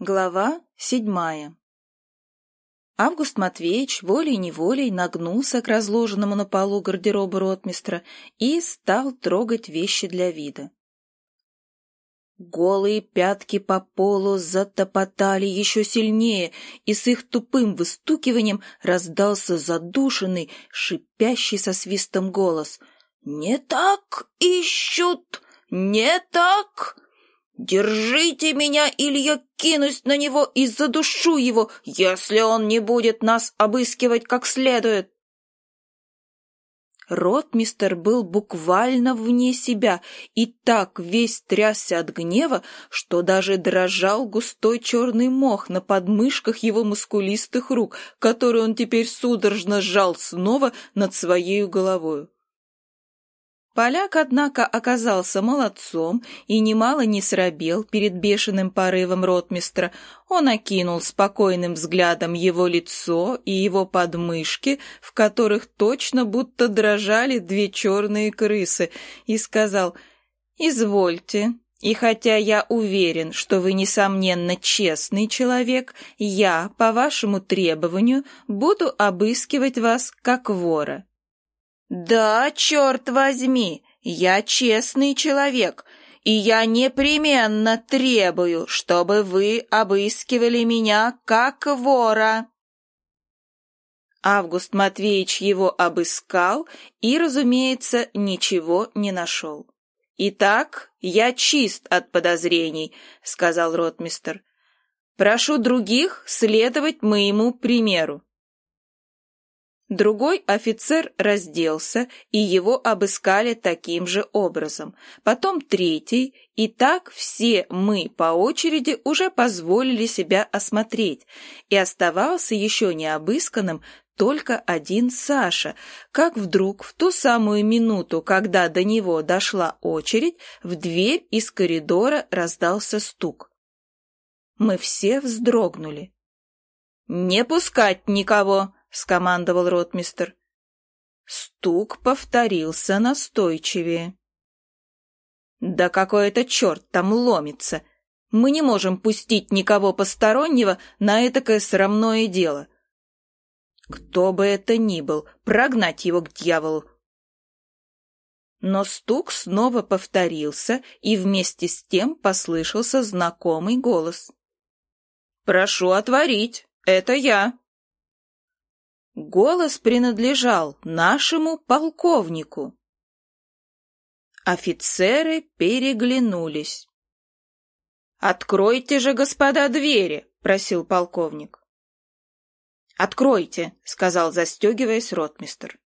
Глава седьмая Август Матвеевич волей-неволей нагнулся к разложенному на полу гардеробу ротмистра и стал трогать вещи для вида. Голые пятки по полу затопотали еще сильнее, и с их тупым выстукиванием раздался задушенный, шипящий со свистом голос. «Не так ищут! Не так!» «Держите меня, или я кинусь на него и задушу его, если он не будет нас обыскивать как следует!» Ротмистер был буквально вне себя и так весь трясся от гнева, что даже дрожал густой черный мох на подмышках его мускулистых рук, которые он теперь судорожно сжал снова над своей головою. Поляк, однако, оказался молодцом и немало не срабел перед бешеным порывом ротмистра. Он окинул спокойным взглядом его лицо и его подмышки, в которых точно будто дрожали две черные крысы, и сказал «Извольте». И хотя я уверен, что вы, несомненно, честный человек, я, по вашему требованию, буду обыскивать вас как вора. «Да, черт возьми, я честный человек, и я непременно требую, чтобы вы обыскивали меня как вора». Август Матвеевич его обыскал и, разумеется, ничего не нашел. «Итак, я чист от подозрений», — сказал ротмистер. «Прошу других следовать моему примеру». Другой офицер разделся, и его обыскали таким же образом. Потом третий, и так все мы по очереди уже позволили себя осмотреть, и оставался еще не обысканным только один Саша, как вдруг в ту самую минуту, когда до него дошла очередь, в дверь из коридора раздался стук. Мы все вздрогнули. «Не пускать никого!» — скомандовал ротмистер. Стук повторился настойчивее. «Да какой это черт там ломится! Мы не можем пустить никого постороннего на этакое срамное дело. Кто бы это ни был, прогнать его к дьяволу!» Но стук снова повторился, и вместе с тем послышался знакомый голос. «Прошу отворить, это я!» Голос принадлежал нашему полковнику. Офицеры переглянулись. «Откройте же, господа, двери!» — просил полковник. «Откройте!» — сказал, застегиваясь ротмистр.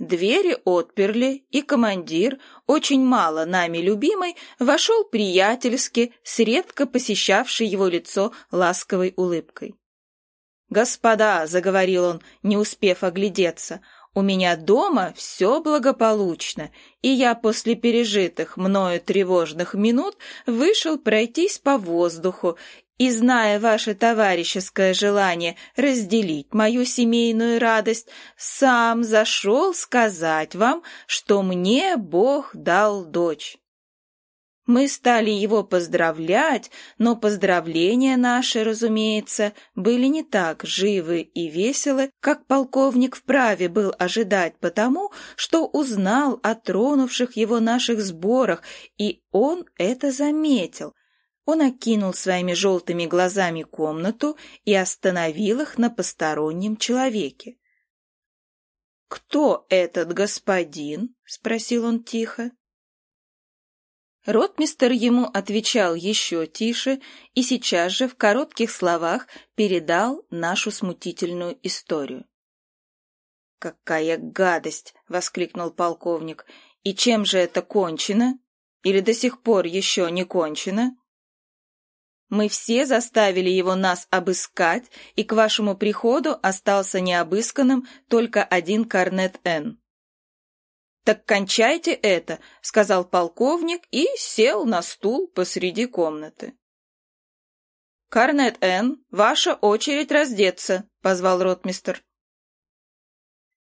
Двери отперли, и командир, очень мало нами любимый, вошел приятельски, с редко посещавшей его лицо ласковой улыбкой. «Господа», — заговорил он, не успев оглядеться, — «у меня дома все благополучно, и я после пережитых мною тревожных минут вышел пройтись по воздуху и, зная ваше товарищеское желание разделить мою семейную радость, сам зашел сказать вам, что мне Бог дал дочь. Мы стали его поздравлять, но поздравления наши, разумеется, были не так живы и веселы, как полковник вправе был ожидать потому, что узнал о тронувших его наших сборах, и он это заметил. Он окинул своими желтыми глазами комнату и остановил их на постороннем человеке. «Кто этот господин?» — спросил он тихо. Ротмистер ему отвечал еще тише и сейчас же в коротких словах передал нашу смутительную историю. «Какая гадость!» — воскликнул полковник. «И чем же это кончено? Или до сих пор еще не кончено?» «Мы все заставили его нас обыскать, и к вашему приходу остался необысканным только один Корнет Н. «Так кончайте это», — сказал полковник и сел на стул посреди комнаты. «Карнет Н, ваша очередь раздеться», — позвал ротмистер.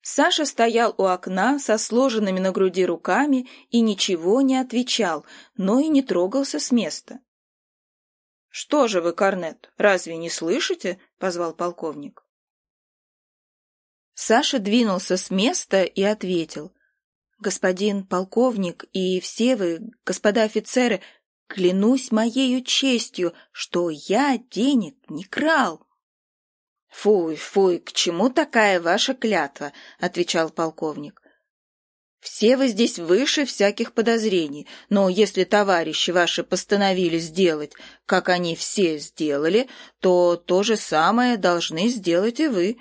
Саша стоял у окна со сложенными на груди руками и ничего не отвечал, но и не трогался с места. «Что же вы, Корнет, разве не слышите?» — позвал полковник. Саша двинулся с места и ответил. «Господин полковник и все вы, господа офицеры, клянусь моею честью, что я денег не крал». «Фуй, фуй, к чему такая ваша клятва?» — отвечал полковник. Все вы здесь выше всяких подозрений, но если товарищи ваши постановили сделать, как они все сделали, то то же самое должны сделать и вы.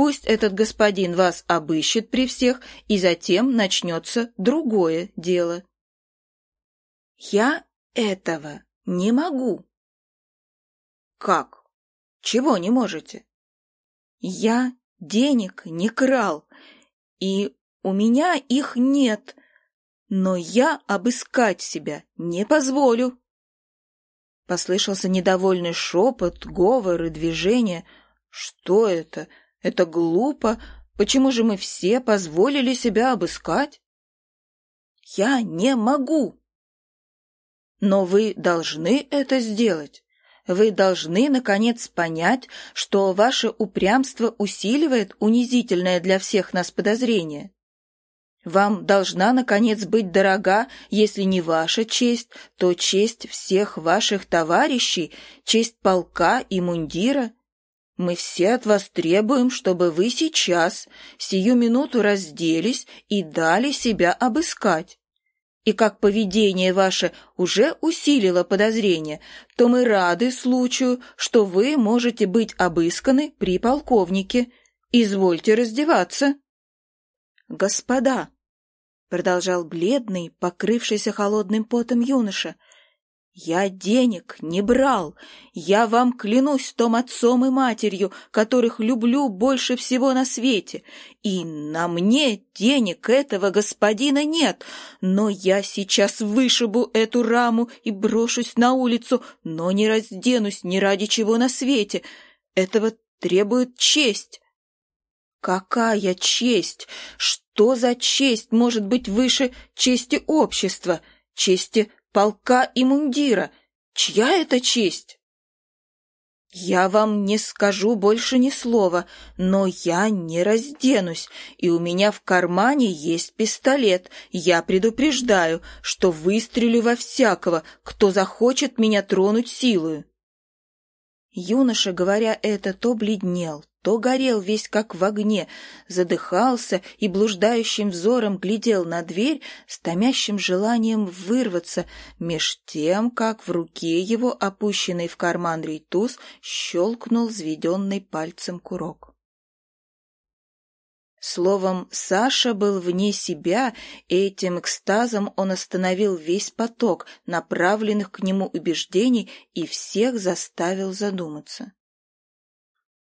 Пусть этот господин вас обыщет при всех, и затем начнется другое дело. Я этого не могу. Как? Чего не можете? Я денег не крал, и у меня их нет, но я обыскать себя не позволю. Послышался недовольный шепот, говор и движение. Что это? Это глупо. Почему же мы все позволили себя обыскать? Я не могу. Но вы должны это сделать. Вы должны, наконец, понять, что ваше упрямство усиливает унизительное для всех нас подозрение. Вам должна, наконец, быть дорога, если не ваша честь, то честь всех ваших товарищей, честь полка и мундира. Мы все от вас требуем, чтобы вы сейчас, сию минуту разделись и дали себя обыскать. И как поведение ваше уже усилило подозрение, то мы рады случаю, что вы можете быть обысканы при полковнике. Извольте раздеваться. «Господа!» — продолжал бледный, покрывшийся холодным потом юноша. «Я денег не брал. Я вам клянусь том отцом и матерью, которых люблю больше всего на свете. И на мне денег этого господина нет. Но я сейчас вышибу эту раму и брошусь на улицу, но не разденусь ни ради чего на свете. Этого требует честь». Какая честь! Что за честь может быть выше чести общества, чести полка и мундира? Чья это честь? Я вам не скажу больше ни слова, но я не разденусь, и у меня в кармане есть пистолет. Я предупреждаю, что выстрелю во всякого, кто захочет меня тронуть силою. Юноша, говоря это, то бледнел, то горел весь как в огне, задыхался и блуждающим взором глядел на дверь с томящим желанием вырваться, меж тем, как в руке его, опущенный в карман рейтуз, щелкнул взведенный пальцем курок. Словом, Саша был вне себя, и этим экстазом он остановил весь поток направленных к нему убеждений и всех заставил задуматься.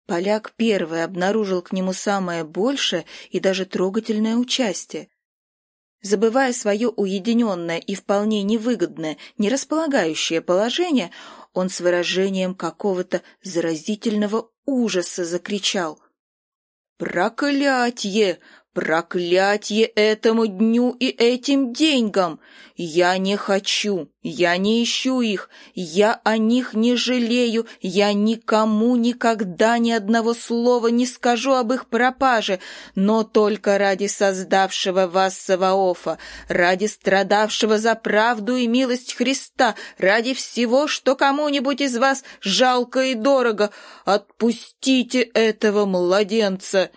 Поляк первый обнаружил к нему самое большее и даже трогательное участие. Забывая свое уединенное и вполне невыгодное, не располагающее положение, он с выражением какого-то заразительного ужаса закричал «Проклятье! Проклятье этому дню и этим деньгам! Я не хочу, я не ищу их, я о них не жалею, я никому никогда ни одного слова не скажу об их пропаже, но только ради создавшего вас Саваофа, ради страдавшего за правду и милость Христа, ради всего, что кому-нибудь из вас жалко и дорого, отпустите этого младенца!»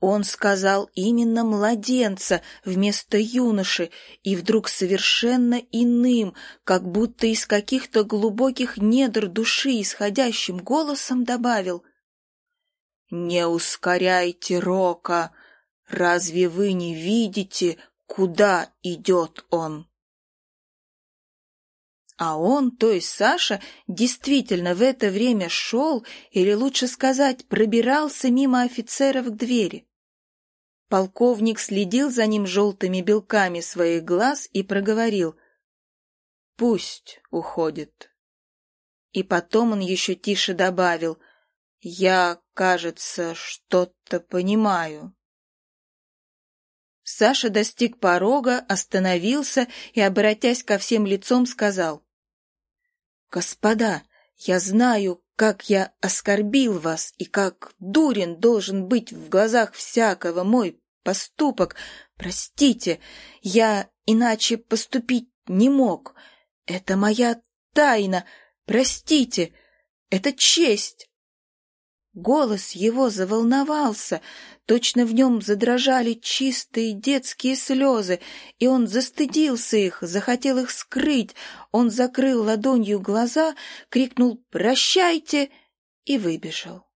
Он сказал именно младенца вместо юноши и вдруг совершенно иным, как будто из каких-то глубоких недр души исходящим голосом добавил «Не ускоряйте Рока, разве вы не видите, куда идет он?» А он, то есть Саша, действительно в это время шел, или лучше сказать, пробирался мимо офицеров к двери. Полковник следил за ним желтыми белками своих глаз и проговорил «Пусть уходит». И потом он еще тише добавил «Я, кажется, что-то понимаю». Саша достиг порога, остановился и, обратясь ко всем лицом, сказал Господа, я знаю, как я оскорбил вас и как дурен должен быть в глазах всякого мой поступок. Простите, я иначе поступить не мог. Это моя тайна. Простите, это честь. Голос его заволновался, точно в нем задрожали чистые детские слезы, и он застыдился их, захотел их скрыть. Он закрыл ладонью глаза, крикнул «Прощайте!» и выбежал.